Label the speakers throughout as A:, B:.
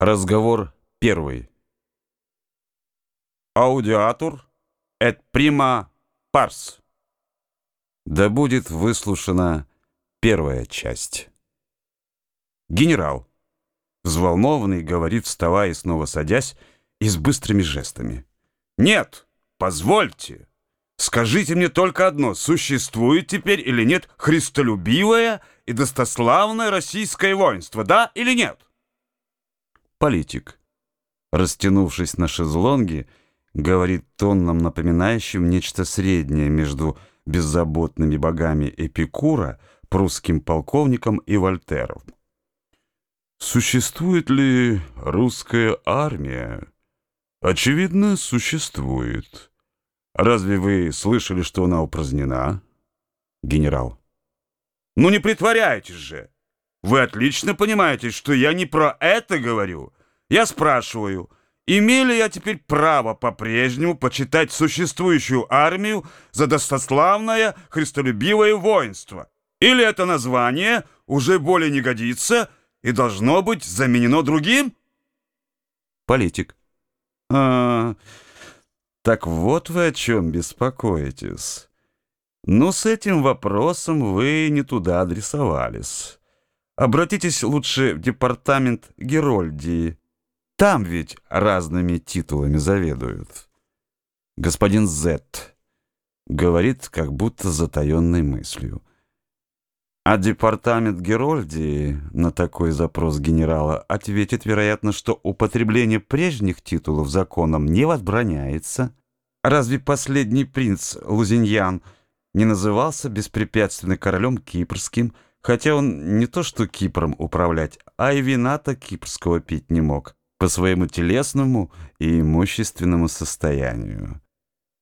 A: Разговор первый. Аудиатор et prima pars. Да будет выслушана первая часть. Генерал, взволнованный, говорит, вставая и снова садясь, и с быстрыми жестами. «Нет, позвольте. Скажите мне только одно, существует теперь или нет христолюбивое и достославное российское воинство, да или нет?» Политик. Растянувшись на шезлонге, говорит тоном, напоминающим нечто среднее между беззаботными богами Эпикура, прусским полковником и Вольтером. Существует ли русская армия? Очевидно, существует. Разве вы слышали, что она упразднена? Генерал. Ну не притворяйтесь же! Вы отлично понимаете, что я не про это говорю. Я спрашиваю, имею ли я теперь право по-прежнему почитать существующую армию за достославное христолюбивое воинство? Или это название уже более не годится и должно быть заменено другим? Политик. А, так вот вы о чем беспокоитесь. Ну, с этим вопросом вы не туда адресовались. Обратитесь лучше в департамент Герольдии. Там ведь разными титулами заведуют. Господин Зетт говорит, как будто затаенной мыслью. А департамент Герольдии на такой запрос генерала ответит, вероятно, что употребление прежних титулов законом не возбраняется. Разве последний принц Лузиньян не назывался беспрепятственно королем кипрским, хотя он не то что Кипром управлять, а и вина-то кипрского пить не мог по своему телесному и имущественному состоянию.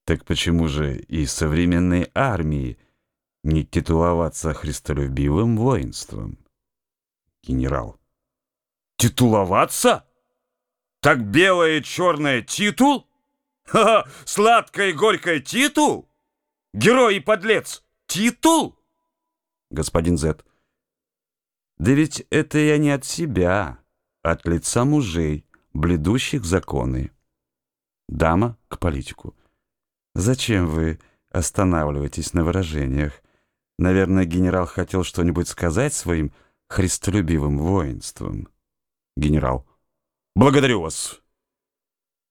A: Так почему же и современной армии не титуловаться христолюбивым воинством? Генерал. Титуловаться? Так белое и черное титул? Ха-ха, сладкое и горькое титул? Герой и подлец титул? Господин Зет. Да ведь это я не от себя, а от лица мужей, бледущих законы. Дама к политику. Зачем вы останавливаетесь на выражениях? Наверное, генерал хотел что-нибудь сказать своим христолюбивым воинством. Генерал. Благодарю вас.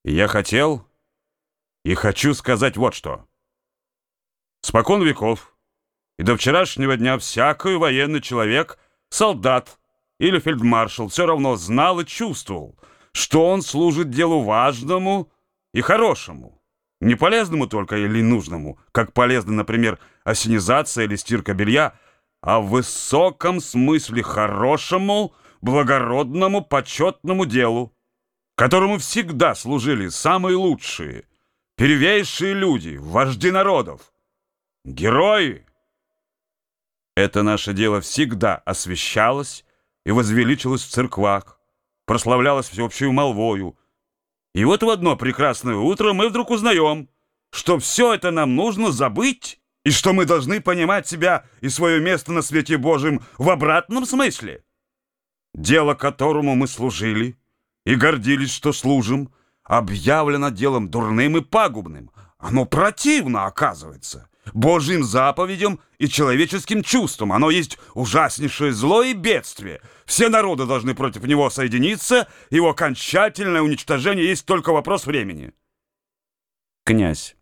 A: Я хотел и хочу сказать вот что. Спокон веков и до вчерашнего дня всякий военный человек — солдат или фельдмаршал все равно знал и чувствовал, что он служит делу важному и хорошему. Не полезному только или нужному, как полезна, например, осенизация или стирка белья, а в высоком смысле хорошему, благородному, почетному делу, которому всегда служили самые лучшие, первейшие люди, вожди народов, герои, это наше дело всегда освещалось и возвеличилось в церквах, прославлялось всеобщую молвою. И вот в одно прекрасное утро мы вдруг узнаем, что все это нам нужно забыть, и что мы должны понимать себя и свое место на свете Божьем в обратном смысле. Дело, которому мы служили и гордились, что служим, объявлено делом дурным и пагубным. Оно противно, оказывается. Божьим заповедям и человеческим чувствам. Оно есть ужаснейшее зло и бедствие. Все народы должны против него соединиться, его окончательное уничтожение есть только вопрос времени. Князь.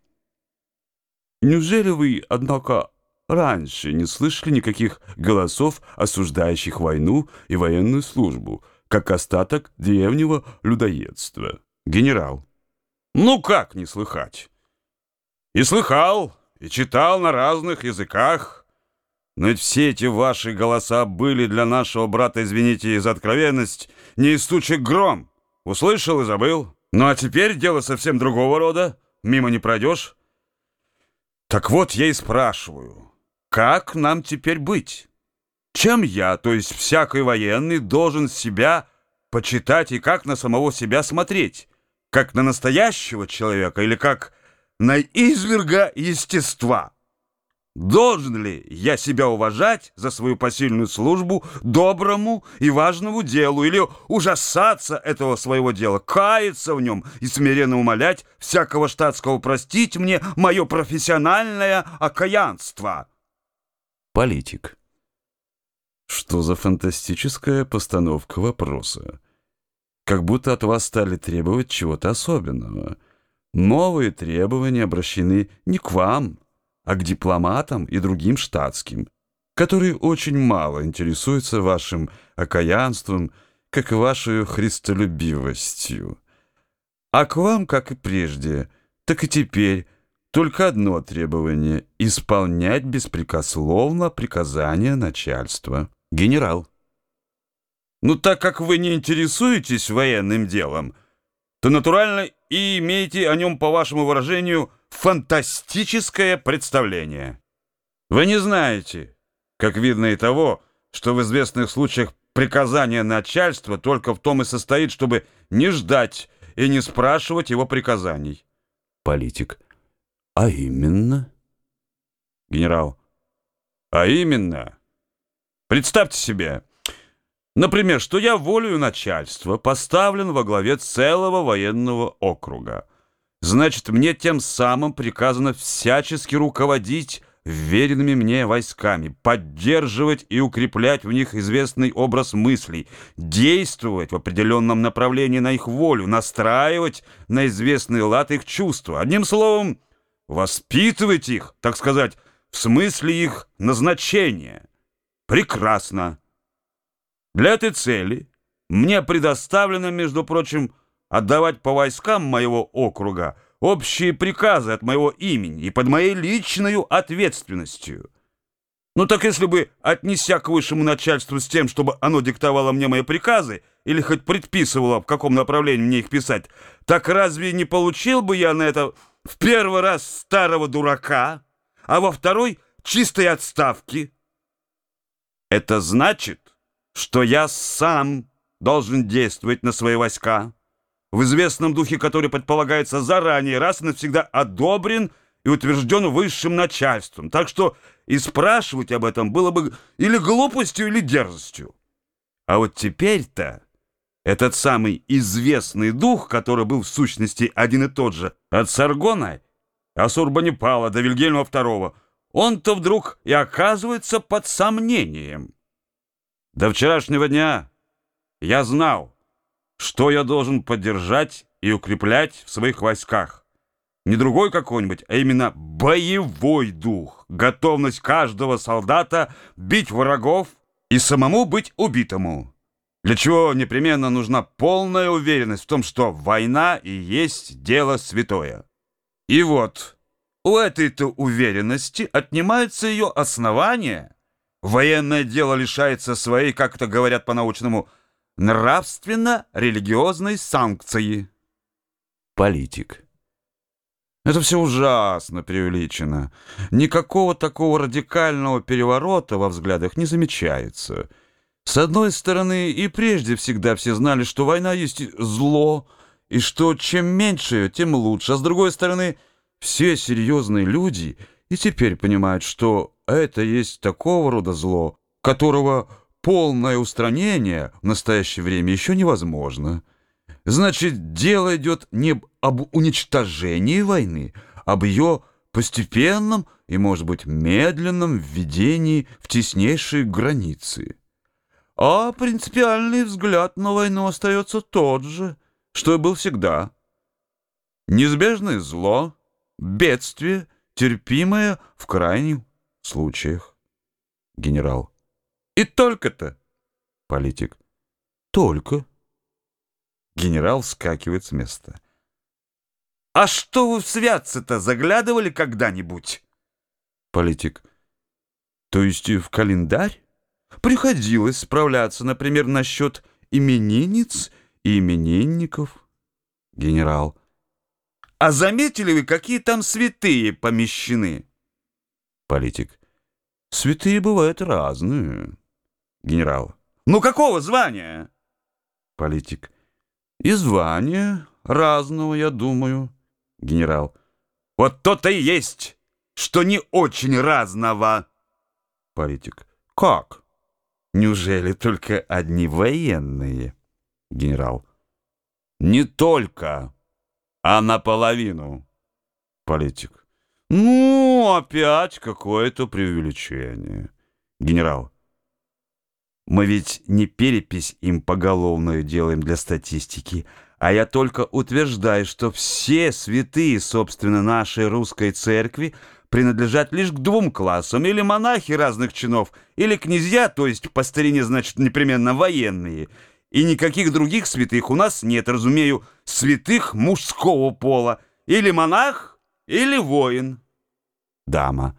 A: Неужели вы, однако, раньше не слышали никаких голосов, осуждающих войну и военную службу, как остаток древнего людоедства? Генерал. Ну как не слыхать? И слыхал, и читал на разных языках. Но ведь все эти ваши голоса были для нашего брата, извините за откровенность, не истучек гром. Услышал и забыл. Ну а теперь дело совсем другого рода. Мимо не пройдешь. Так вот я и спрашиваю, как нам теперь быть? Чем я, то есть всякий военный, должен себя почитать и как на самого себя смотреть? Как на настоящего человека или как на изверга естества. Должен ли я себя уважать за свою посильную службу доброму и важному делу или ужасаться этого своего дела, каяться в нем и смиренно умолять всякого штатского простить мне мое профессиональное окаянство?
B: Политик. Что за фантастическая постановка вопроса? Как будто от вас стали требовать чего-то особенного. Новые требования обращены не к вам, а к дипломатам и другим штатским, которые очень мало интересуются вашим окаянством, как и вашей христолюбивостью. А к вам, как и прежде, так и теперь только одно требование — исполнять беспрекословно приказания начальства. Генерал.
A: Ну, так как вы не интересуетесь военным делом, то натурально и имеете о нем, по вашему выражению, фантастическое представление. Вы не знаете, как видно и того, что в известных случаях приказание начальства только в том и состоит, чтобы не ждать и не спрашивать его приказаний.
B: Политик. А именно?
A: Генерал. А именно? Представьте себе, например, что я волею начальства поставлен во главе целого военного округа. Значит, мне тем самым приказано всячески руководить веренными мне войсками, поддерживать и укреплять в них известный образ мыслей, действовать в определенном направлении на их волю, настраивать на известный лад их чувства. Одним словом, воспитывать их, так сказать, в смысле их назначения. Прекрасно. Для этой цели мне предоставлено, между прочим, отдавать по войскам моего округа общие приказы от моего имени и под моей личной ответственностью. Ну так если бы, отнеся к высшему начальству с тем, чтобы оно диктовало мне мои приказы, или хоть предписывало, в каком направлении мне их писать, так разве не получил бы я на это в первый раз старого дурака, а во второй — чистой отставки? Это значит, что я сам должен действовать на свои войска, в известном духе, который предполагается заранее, раз и навсегда одобрен и утвержден высшим начальством. Так что и спрашивать об этом было бы или глупостью, или дерзостью. А вот теперь-то этот самый известный дух, который был в сущности один и тот же, от Саргона, Асурбанипала до Вильгельма II, он-то вдруг и оказывается под сомнением. До вчерашнего дня я знал, что я должен поддержать и укреплять в своих войсках. Не другой какой-нибудь, а именно боевой дух, готовность каждого солдата бить врагов и самому быть убитому. Для чего непременно нужна полная уверенность в том, что война и есть дело святое. И вот, у этой-то уверенности отнимается ее основание. Военное дело лишается своей, как это говорят по-научному, нравственно-религиозной санкции.
B: Политик.
A: Это все ужасно преувеличено. Никакого такого радикального переворота во взглядах не замечается. С одной стороны, и прежде всегда все знали, что война есть зло, и что чем меньше ее, тем лучше. А с другой стороны, все серьезные люди и теперь понимают, что это есть такого рода зло, которого полное устранение в настоящее время еще невозможно. Значит, дело идет не об уничтожении войны, а об ее постепенном и, может быть, медленном введении в теснейшие границы. А принципиальный взгляд на войну остается тот же, что и был всегда. Неизбежное зло, бедствие, терпимое в крайних случаях.
B: Генерал.
A: И только-то.
B: Политик. Только.
A: Генерал вскакивает с места. А что вы в святцы-то заглядывали когда-нибудь?
B: Политик. То есть в календарь?
A: Приходилось справляться, например, насчет именинниц и именинников.
B: Генерал.
A: А заметили вы, какие там святые помещены?
B: Политик. Святые бывают разные.
A: Генерал. Ну какого звания?
B: Политик. И звания разного, я думаю.
A: Генерал. Вот то-то и есть. что не очень разного.
B: Политик. Как? Неужели только одни военные? Генерал.
A: Не только, а наполовину.
B: Политик. Ну, опять какое-то преувеличение. Генерал. Мы ведь не перепись им поголовную делаем для статистики, а я только утверждаю, что все святые, собственно, нашей русской церкви принадлежат лишь к двум классам, или монахи разных чинов, или князья, то есть по старине, значит, непременно военные. И никаких других святых у нас нет, разумею, святых мужского пола, или монах, или воин.
A: Дама.